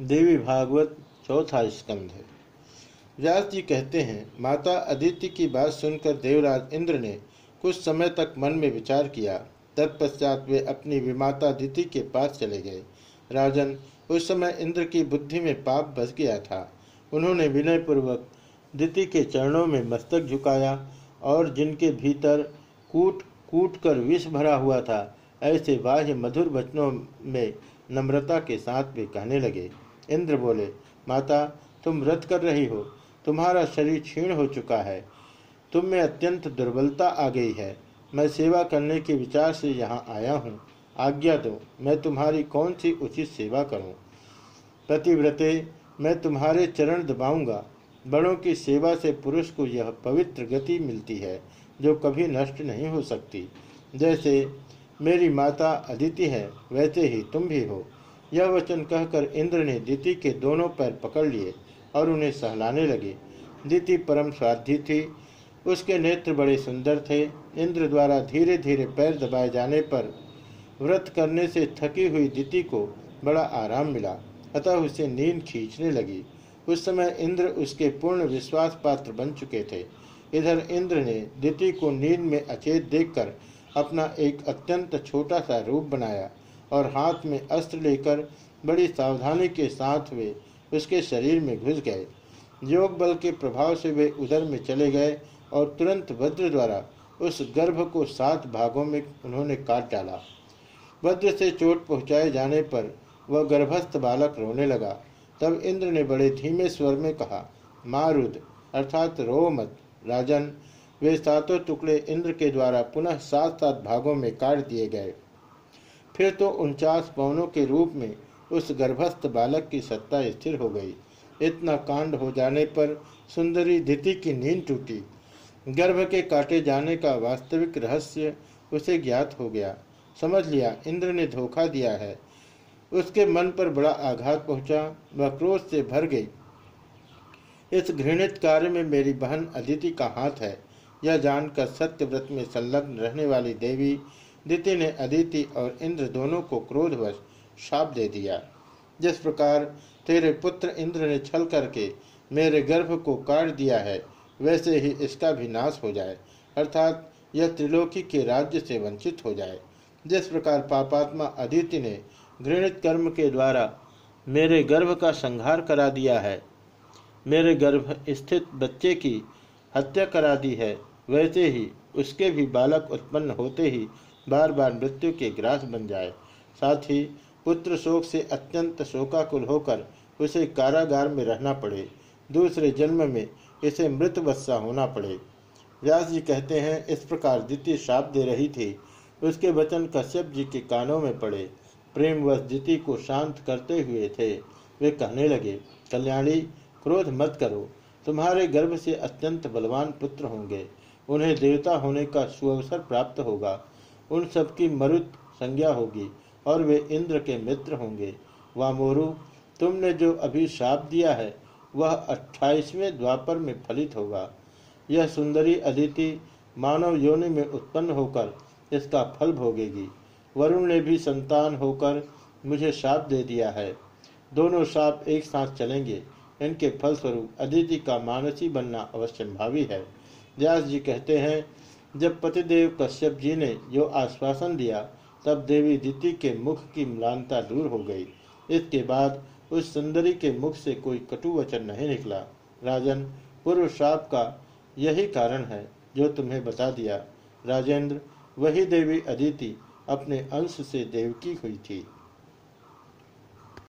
देवी भागवत चौथा स्कंध व्यास जी कहते हैं, माता अदिति की बात सुनकर देवराज इंद्र ने कुछ समय तक मन में विचार किया। तत्पश्चात वे अपनी विमाता दिति के पास चले गए। राजन, उस समय इंद्र की बुद्धि में पाप बस गया था। उन्होंने विनयपूर्वक दिति के चरणों में मस्तक झुकाया और जिनके भीतर कूट कूट कर विष भरा हुआ था, ऐसे बाह्य मधुर वचनों में नम्रता के साथ भी कहने लगे इंद्र बोले, माता, तुम व्रत कर रही हो, तुम्हारा शरीर क्षीण हो चुका है, तुम में अत्यंत दुर्बलता आ गई है, मैं सेवा करने के विचार से यहाँ आया हूँ, आज्ञा दो, मैं तुम्हारी कौन सी उचित सेवा करूँ? पतिव्रते, मैं तुम्हारे चरण दबाऊँगा, बड़ों की सेवा से पुरुष को यह पवित्र गति मिलती है, जो कभी नष्ट नहीं हो सकती। जैसे, मेरी माता अदिति है, वैसे ही तुम भी हो। यह वचन कहकर इंद्र ने दिति के दोनों पैर पकड़ लिए और उन्हें सहलाने लगे। दिति परम स्वाध्य थी। उसके नेत्र बड़े सुंदर थे। इंद्र द्वारा धीरे धीरे पैर दबाए जाने पर व्रत करने से थकी हुई दिति को बड़ा आराम मिला, अतः उसे नींद खींचने लगी। उस समय इंद्र उसके पूर्ण विश्वास पात्र बन चुके थे। इधर इंद्र ने दिति को नींद में अचेत देखकर अपना एक अत्यंत छोटा सा रूप बनाया। और हाथ में अस्त्र लेकर बड़ी सावधानी के साथ वे उसके शरीर में घुस गए। योग बल के प्रभाव से वे उधर में चले गए और तुरंत वज्र द्वारा उस गर्भ को सात भागों में उन्होंने काट डाला। वज्र से चोट पहुँचाए जाने पर वह गर्भस्थ बालक रोने लगा। तब इंद्र ने बड़े धीमे स्वर में कहा, मारुद, अर्थात रो मत, राजन। वे सातों टुकड़े इंद्र के द्वारा पुनः सात सात भागों में काट दिए गए। फिर तो उनचास पवनों के रूप में उस गर्भस्थ बालक की सत्ता स्थिर हो गई। इतना कांड हो जाने पर सुंदरी दिति की नींद टूटी। गर्भ के काटे जाने का वास्तविक रहस्य उसे ज्ञात हो गया। समझ लिया, इंद्र ने धोखा दिया है। उसके मन पर बड़ा आघात पहुँचा, वह क्रोध से भर गई। इस घृणित कार्य में मेरी बहन अदिति का हाथ है। यह जानकर सत्यव्रत में संलग्न रहने वाली देवी दिति ने अदिति और इंद्र दोनों को क्रोधवश शाप दे दिया। जिस प्रकार तेरे पुत्र इंद्र ने छल करके मेरे गर्भ को काट दिया है, वैसे ही इसका भी नाश हो जाए, अर्थात यह त्रिलोकी के राज्य से वंचित हो जाए। जिस प्रकार पापात्मा अदिति ने घृणित कर्म के द्वारा मेरे गर्भ का संहार करा दिया है, मेरे गर्भ स्थित बच्चे की हत्या करा दी है, वैसे ही उसके भी बालक उत्पन्न होते ही बार बार मृत्यु के ग्रास बन जाए। साथ ही पुत्र शोक से अत्यंत शोकाकुल होकर उसे कारागार में रहना पड़े। दूसरे जन्म में इसे मृत वत्सा होना पड़े। व्यास जी कहते हैं, इस प्रकार द्वितीय श्राप दे रही थी। उसके वचन कश्यप जी के कानों में पड़े। प्रेमवश द्वितीय को शांत करते हुए थे। वे कहने लगे, कल्याणी, क्रोध मत करो। तुम्हारे गर्भ से अत्यंत बलवान पुत्र होंगे। उन्हें देवता होने का सुअवसर प्राप्त होगा। उन सबकी मरुत संज्ञा होगी, और वे इंद्र के मित्र होंगे। वामोरु तुमने जो अभी श्राप दिया है, वह अट्ठाईसवें द्वापर में फलित होगा। यह सुंदरी अदिति मानव योनि में उत्पन्न होकर इसका फल भोगेगी। वरुण ने भी संतान होकर मुझे श्राप दे दिया है। दोनों श्राप एक साथ चलेंगे। इनके फलस्वरूप अदिति का मानसी बनना अवश्य भावी है। व्यास जी कहते हैं जब पतिदेव कश्यप जी ने जो आश्वासन दिया, तब देवी दिति के मुख की म्लानता दूर हो गई। इसके बाद उस सुंदरी के मुख से कोई कटु वचन नहीं निकला। राजन, पूर्व श्राप का यही कारण है जो तुम्हें बता दिया। राजेंद्र, वही देवी अदिति अपने अंश से देवकी हुई थी।